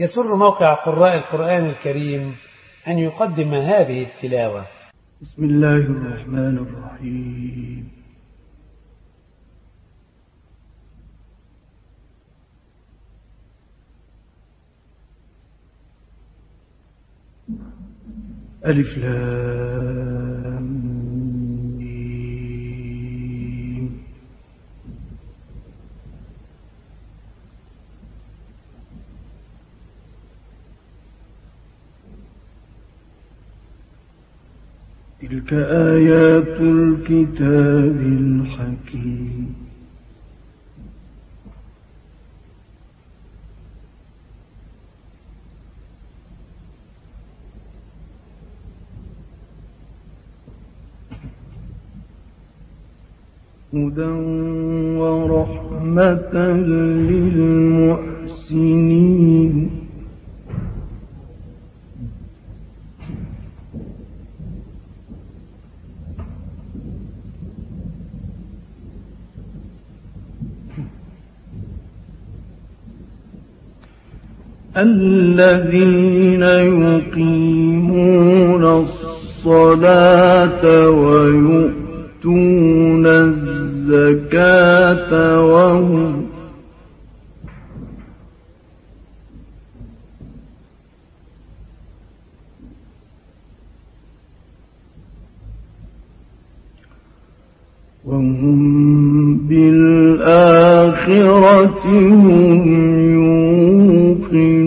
يسر موقع قراء القرآن الكريم أن يقدم هذه التلاوة. بسم الله الرحمن الرحيم. ألف لام. تلك آيات الكتاب الحكيم. هدى ورحمة للمحسنين. الذين يقيمون الصلاة ويؤتون الزكاة وهم وهم بالآخرة هم يوقنون.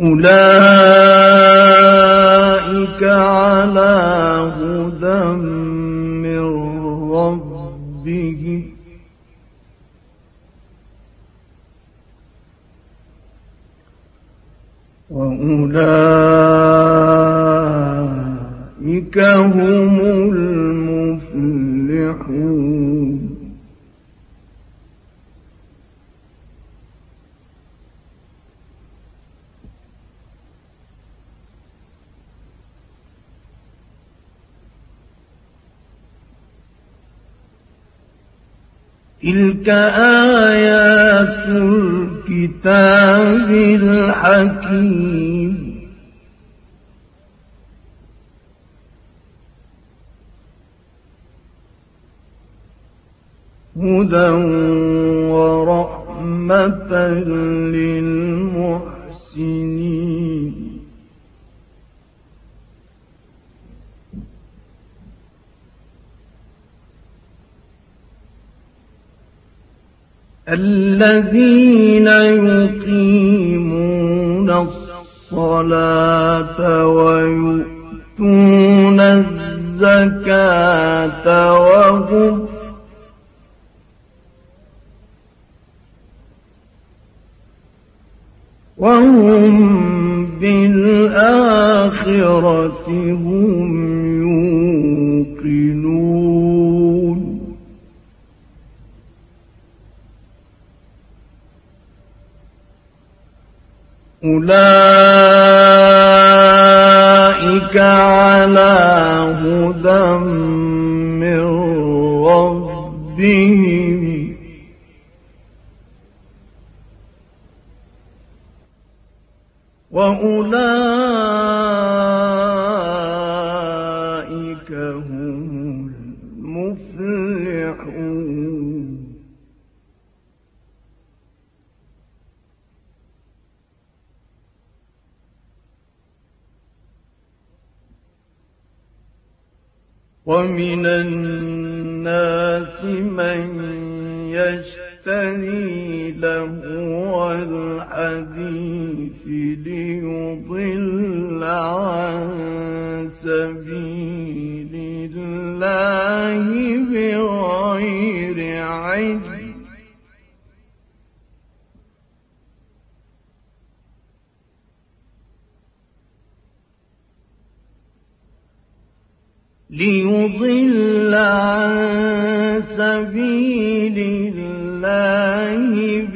أولئك على هدى من ربهم وأولئك هم المفلحون تلك آيات الكتاب الحكيم. هدى ورحمة للمحسنين. الذين يقيمون الصلاة ويؤتون الزكاة وهم وهم بالآخرة هم أولئك على هدى من ربهم. وأولئك ومن الناس من يشتري له الحديث ليضل عن سبيل الله بغير علم. ليضل عن سبيل الله